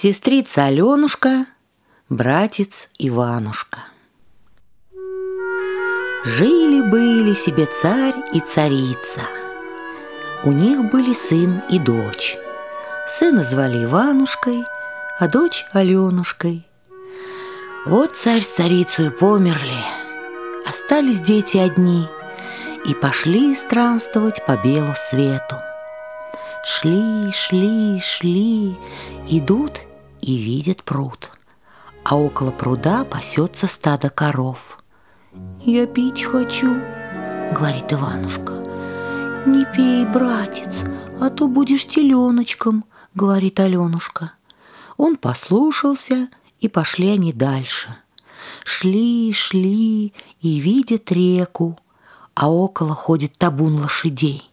Сестрица Аленушка, братец Иванушка. Жили-были себе царь и царица. У них были сын и дочь. Сына звали Иванушкой, а дочь Аленушкой. Вот царь с царицей померли, остались дети одни и пошли странствовать по белу свету. Шли, шли, шли, идут и видят пруд, а около пруда пасется стадо коров. «Я пить хочу», — говорит Иванушка. «Не пей, братец, а то будешь теленочком», — говорит Аленушка. Он послушался, и пошли они дальше. Шли, шли и видят реку, а около ходит табун лошадей.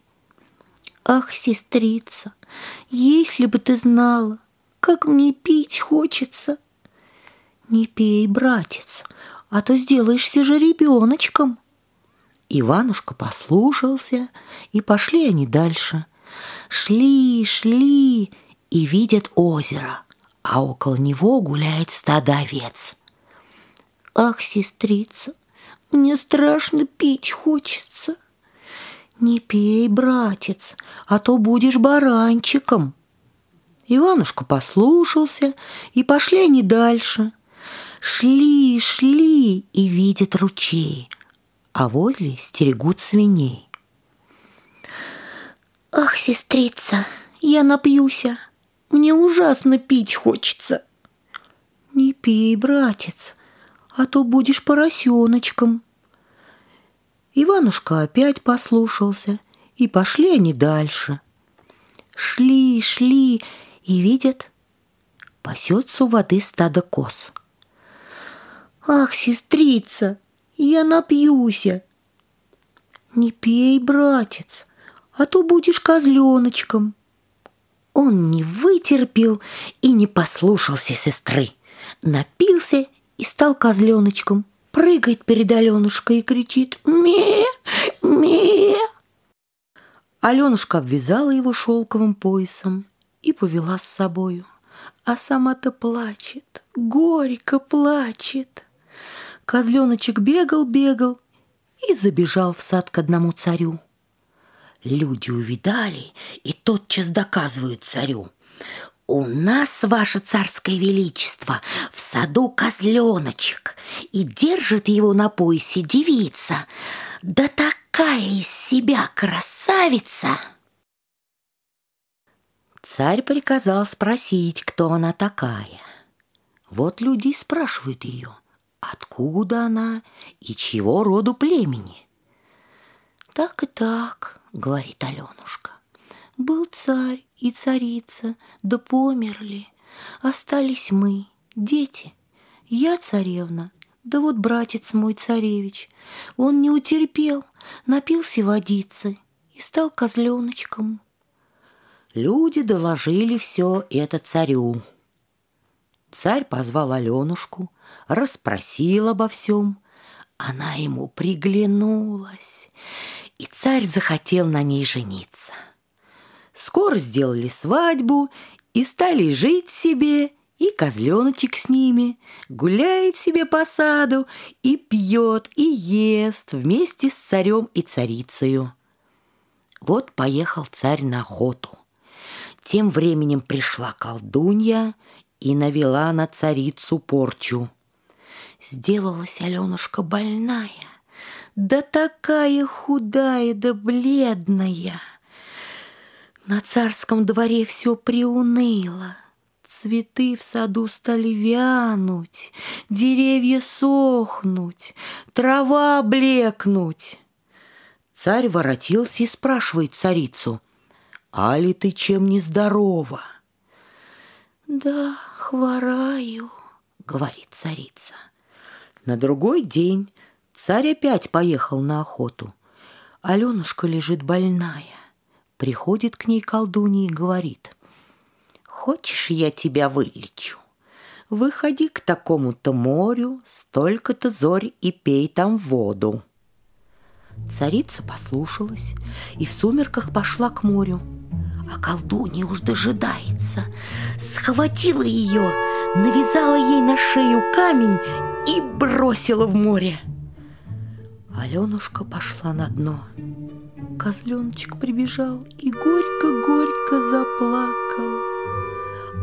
Ах, сестрица, если бы ты знала, как мне пить хочется. Не пей, братец, а то сделаешься же ребеночком. Иванушка послушался, и пошли они дальше. Шли, шли и видят озеро, а около него гуляет стадо овец. Ах, сестрица, мне страшно пить хочется. «Не пей, братец, а то будешь баранчиком». Иванушка послушался, и пошли они дальше. Шли, шли и видят ручей, а возле стерегут свиней. «Ах, сестрица, я напьюся, мне ужасно пить хочется». «Не пей, братец, а то будешь поросеночком». Иванушка опять послушался, и пошли они дальше. Шли, шли, и видят, пасется у воды стадо коз. «Ах, сестрица, я напьюся!» «Не пей, братец, а то будешь козленочком!» Он не вытерпел и не послушался сестры, напился и стал козленочком – прыгает перед Аленушкой и кричит «Ме! Ме!». Аленушка обвязала его шелковым поясом и повела с собою, а сама-то плачет, горько плачет. Козленочек бегал-бегал и забежал в сад к одному царю. Люди увидали и тотчас доказывают царю. «У нас, ваше царское величество, в саду козленочек, и держит его на поясе девица, да такая из себя красавица!» Царь приказал спросить, кто она такая. Вот люди и спрашивают ее, откуда она и чего роду племени. «Так и так», — говорит Аленушка. Был царь и царица, да померли. Остались мы, дети. Я царевна, да вот братец мой царевич. Он не утерпел, напился водицы и стал козленочком. Люди доложили все это царю. Царь позвал Аленушку, расспросил обо всем. Она ему приглянулась, и царь захотел на ней жениться. Скоро сделали свадьбу и стали жить себе, и козленочек с ними гуляет себе по саду и пьет, и ест вместе с царем и царицею. Вот поехал царь на охоту. Тем временем пришла колдунья и навела на царицу порчу. Сделалась Аленушка больная, да такая худая да бледная — на царском дворе все приуныло. Цветы в саду стали вянуть, деревья сохнуть, трава блекнуть. Царь воротился и спрашивает царицу, «А ли ты чем не здорова?» «Да, хвораю», — говорит царица. На другой день царь опять поехал на охоту. Аленушка лежит больная. Приходит к ней колдунья и говорит, «Хочешь, я тебя вылечу? Выходи к такому-то морю, столько-то зорь и пей там воду». Царица послушалась и в сумерках пошла к морю. А колдунья уж дожидается. Схватила ее, навязала ей на шею камень и бросила в море. Аленушка пошла на дно. Козленочек прибежал и горько-горько заплакал.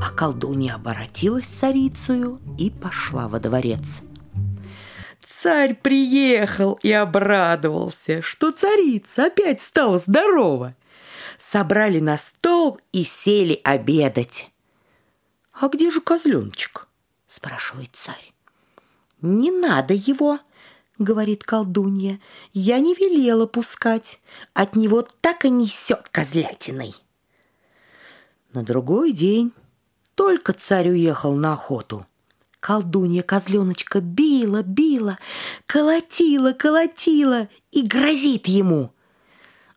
А колдунья оборотилась царицею и пошла во дворец. Царь приехал и обрадовался, что царица опять стала здорова. Собрали на стол и сели обедать. «А где же козленочек?» – спрашивает царь. «Не надо его», — говорит колдунья. «Я не велела пускать. От него так и несет козлятиной». На другой день только царь уехал на охоту. Колдунья козленочка била, била, колотила, колотила и грозит ему.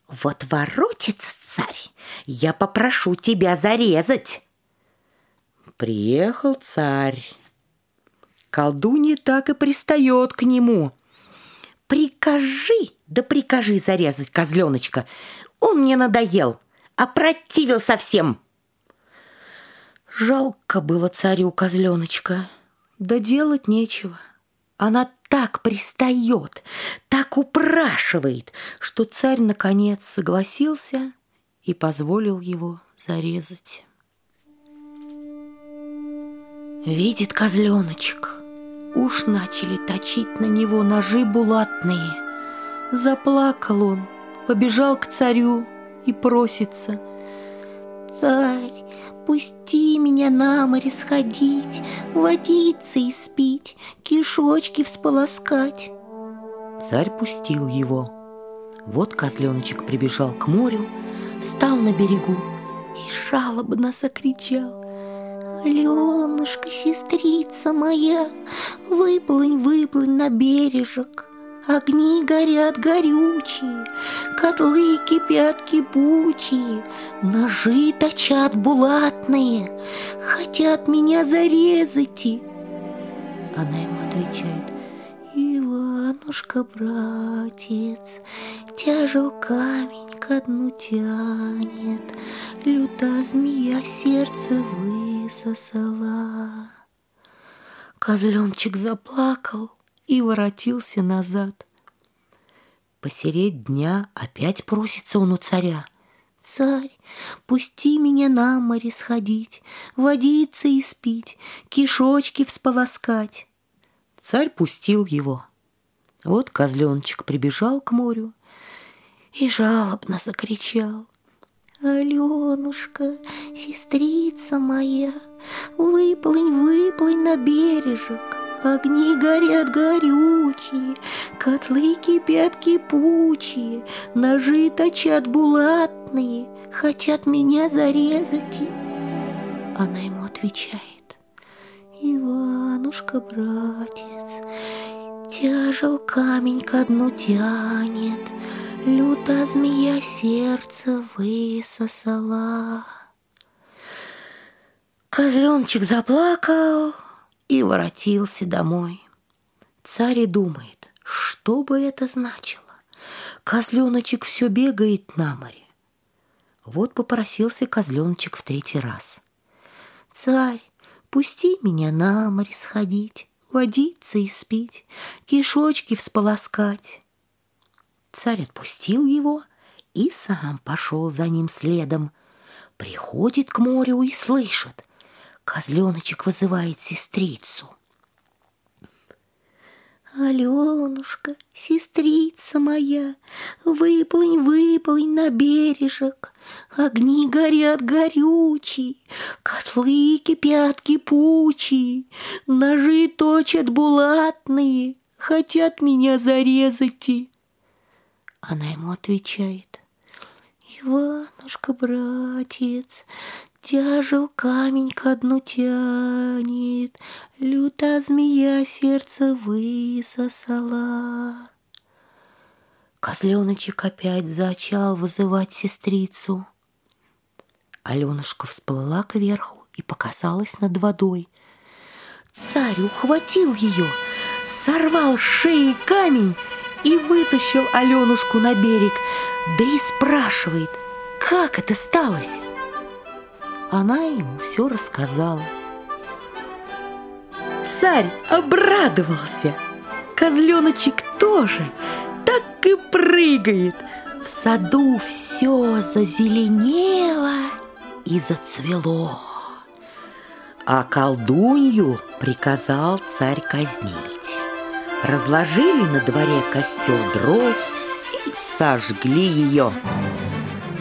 «Вот воротится царь, я попрошу тебя зарезать». Приехал царь. Колдунья так и пристает к нему. «Прикажи, да прикажи зарезать козленочка. Он мне надоел, опротивил совсем». Жалко было царю козленочка, да делать нечего. Она так пристает, так упрашивает, что царь наконец согласился и позволил его зарезать. Видит козленочек, уж начали точить на него ножи булатные. Заплакал он, побежал к царю и просится. «Царь, Пусти меня на море сходить, водиться и спить, кишочки всполоскать. Царь пустил его. Вот козленочек прибежал к морю, стал на берегу и жалобно закричал. Аленушка, сестрица моя, выплынь, выплынь на бережек. Огни горят горючие, котлы кипят кипучие, Ножи точат булатные, хотят меня зарезать. Она отвечает, Иванушка, братец, Тяжел камень ко дну тянет, Люта змея сердце высосала. Козленчик заплакал, и воротился назад. Посереть дня опять просится он у царя. Царь, пусти меня на море сходить, водиться и спить, кишочки всполоскать. Царь пустил его. Вот козленочек прибежал к морю и жалобно закричал. Аленушка, сестрица моя, выплынь, выплынь на бережек, Огни горят горючие, котлы кипят кипучие, Ножи точат булатные, хотят меня зарезать. Она ему отвечает, Иванушка, братец, Тяжел камень ко дну тянет, Люта змея сердце высосала. Козленчик заплакал, и воротился домой. Царь и думает, что бы это значило. Козленочек все бегает на море. Вот попросился козленочек в третий раз. Царь, пусти меня на море сходить, водиться и спить, кишочки всполоскать. Царь отпустил его и сам пошел за ним следом. Приходит к морю и слышит — Козленочек вызывает сестрицу. Аленушка, сестрица моя, выплынь, выплынь на бережек. Огни горят горючие, котлы кипят кипучие, Ножи точат булатные, хотят меня зарезать. Она ему отвечает, Иванушка, братец, Тяжел камень ко дну тянет, Люта змея сердце высосала. Козленочек опять зачал вызывать сестрицу. Аленушка всплыла кверху и показалась над водой. Царь ухватил ее, сорвал с шеи камень и вытащил Аленушку на берег, да и спрашивает, как это сталось. Она ему все рассказала. Царь обрадовался. Козленочек тоже так и прыгает. В саду все зазеленело и зацвело. А колдунью приказал царь казнить. Разложили на дворе костер дров и сожгли ее.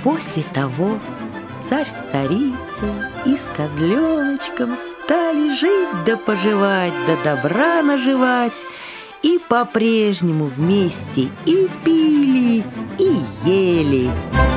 После того царь с царицей и с козленочком стали жить да поживать, да добра наживать, и по-прежнему вместе и пили, и ели.